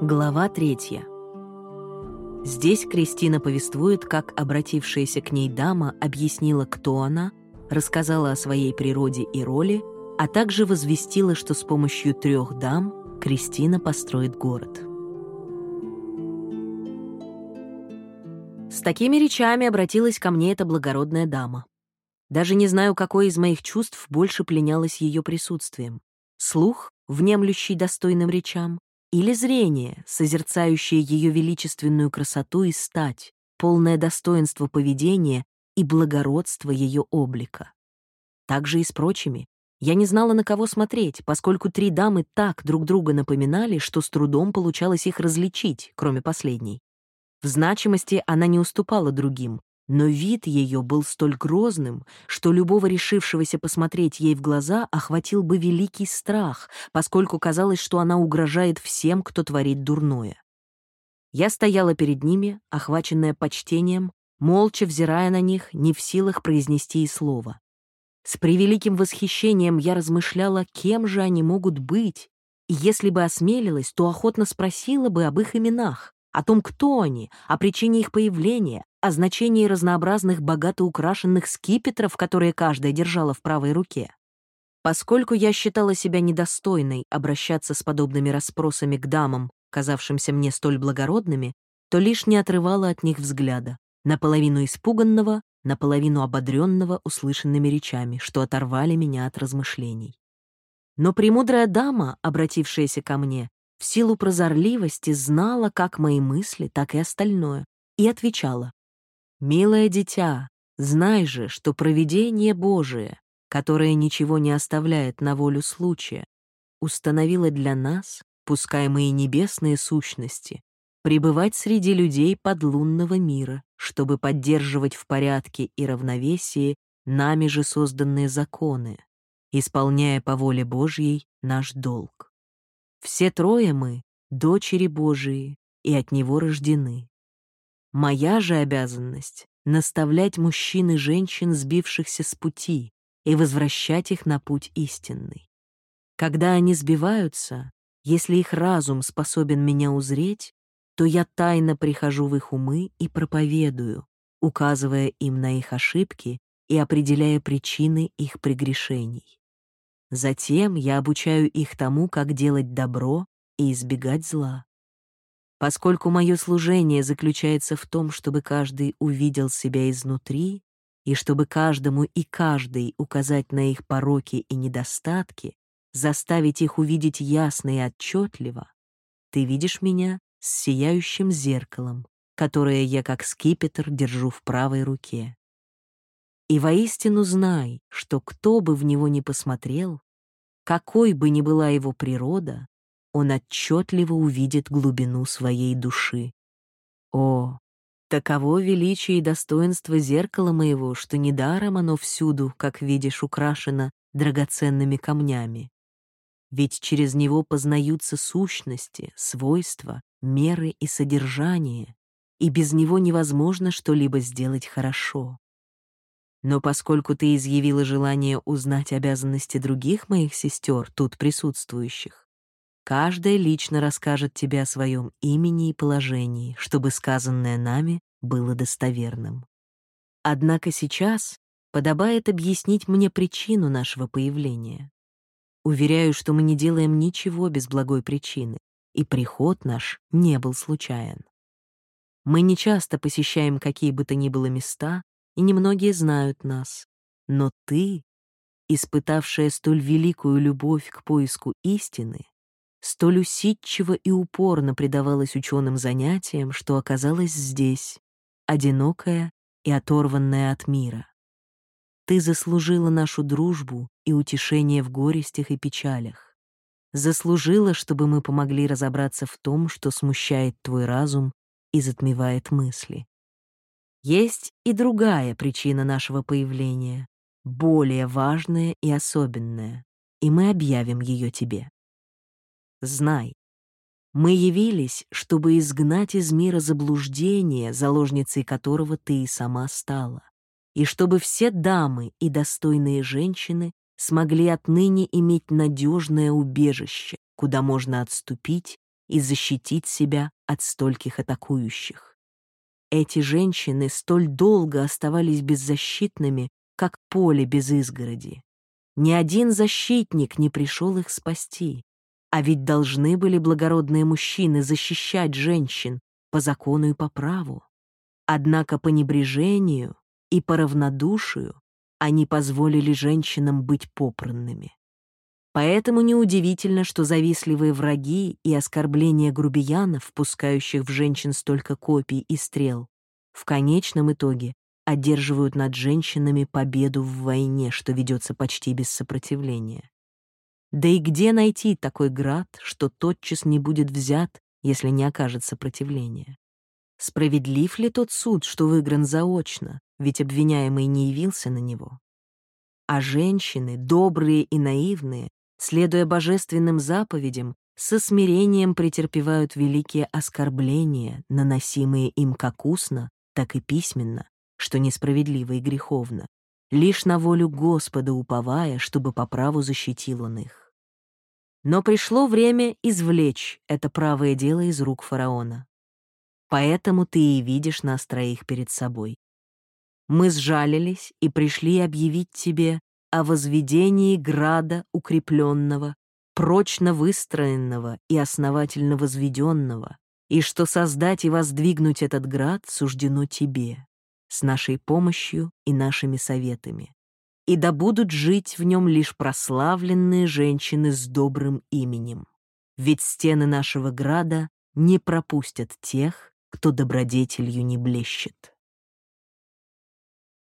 Глава третья. Здесь Кристина повествует, как обратившаяся к ней дама объяснила, кто она, рассказала о своей природе и роли, а также возвестила, что с помощью трех дам Кристина построит город. С такими речами обратилась ко мне эта благородная дама. Даже не знаю, какое из моих чувств больше пленялось ее присутствием. Слух, внемлющий достойным речам, или зрение, созерцающее ее величественную красоту и стать, полное достоинство поведения и благородство ее облика. Так же и с прочими. Я не знала, на кого смотреть, поскольку три дамы так друг друга напоминали, что с трудом получалось их различить, кроме последней. В значимости она не уступала другим, но вид ее был столь грозным, что любого решившегося посмотреть ей в глаза охватил бы великий страх, поскольку казалось, что она угрожает всем, кто творит дурное. Я стояла перед ними, охваченная почтением, молча взирая на них, не в силах произнести и слова. С превеликим восхищением я размышляла, кем же они могут быть, и если бы осмелилась, то охотно спросила бы об их именах, о том, кто они, о причине их появления, о значении разнообразных богато украшенных скипетров, которые каждая держала в правой руке. Поскольку я считала себя недостойной обращаться с подобными расспросами к дамам, казавшимся мне столь благородными, то лишь не отрывала от них взгляда, наполовину испуганного, наполовину ободренного услышанными речами, что оторвали меня от размышлений. Но премудрая дама, обратившаяся ко мне, в силу прозорливости знала как мои мысли, так и остальное, и отвечала. «Милое дитя, знай же, что провидение Божие, которое ничего не оставляет на волю случая, установило для нас, пускай мы и небесные сущности, пребывать среди людей подлунного мира, чтобы поддерживать в порядке и равновесии нами же созданные законы, исполняя по воле Божьей наш долг. Все трое мы — дочери Божии и от Него рождены. Моя же обязанность — наставлять мужчин и женщин, сбившихся с пути, и возвращать их на путь истинный. Когда они сбиваются, если их разум способен меня узреть, то я тайно прихожу в их умы и проповедую, указывая им на их ошибки и определяя причины их прегрешений. Затем я обучаю их тому, как делать добро и избегать зла. Поскольку мое служение заключается в том, чтобы каждый увидел себя изнутри, и чтобы каждому и каждой указать на их пороки и недостатки, заставить их увидеть ясно и отчетливо, ты видишь меня с сияющим зеркалом, которое я как скипетр держу в правой руке. И воистину знай, что кто бы в него ни посмотрел, какой бы ни была его природа, он отчетливо увидит глубину своей души. О, таково величие и достоинство зеркала моего, что недаром оно всюду, как видишь, украшено драгоценными камнями. Ведь через него познаются сущности, свойства, меры и содержание, и без него невозможно что-либо сделать хорошо. Но поскольку ты изъявила желание узнать обязанности других моих сестер, тут присутствующих, каждая лично расскажет тебе о своем имени и положении, чтобы сказанное нами было достоверным. Однако сейчас подобает объяснить мне причину нашего появления. Уверяю, что мы не делаем ничего без благой причины, и приход наш не был случайен. Мы не часто посещаем какие бы то ни было места, и немногие знают нас. Но ты, испытавшая столь великую любовь к поиску истины, столь усидчиво и упорно предавалась ученым занятиям, что оказалась здесь, одинокая и оторванная от мира. Ты заслужила нашу дружбу и утешение в горестях и печалях. Заслужила, чтобы мы помогли разобраться в том, что смущает твой разум и затмевает мысли. Есть и другая причина нашего появления, более важная и особенная, и мы объявим ее тебе. Знай, мы явились, чтобы изгнать из мира заблуждение, заложницей которого ты и сама стала и чтобы все дамы и достойные женщины смогли отныне иметь надежное убежище, куда можно отступить и защитить себя от стольких атакующих. Эти женщины столь долго оставались беззащитными, как поле без изгороди. Ни один защитник не пришел их спасти. А ведь должны были благородные мужчины защищать женщин по закону и по праву. Однако по небрежению и по равнодушию они позволили женщинам быть попранными. Поэтому неудивительно, что завистливые враги и оскорбления грубиянов, пускающих в женщин столько копий и стрел, в конечном итоге одерживают над женщинами победу в войне, что ведется почти без сопротивления. Да и где найти такой град, что тотчас не будет взят, если не окажет сопротивления? Справедлив ли тот суд, что выигран заочно, ведь обвиняемый не явился на него? А женщины, добрые и наивные, следуя божественным заповедям, со смирением претерпевают великие оскорбления, наносимые им как устно, так и письменно, что несправедливо и греховно, лишь на волю Господа уповая, чтобы по праву защитил он их. Но пришло время извлечь это правое дело из рук фараона. Поэтому ты и видишь нас троих перед собой. Мы сжалились и пришли объявить тебе о возведении града укрепленного, прочно выстроенного и основательно возведенного, и что создать и воздвигнуть этот град суждено тебе, с нашей помощью и нашими советами. И да будут жить в нем лишь прославленные женщины с добрым именем. Ведь стены нашего града не пропустят тех, кто добродетелью не блещет.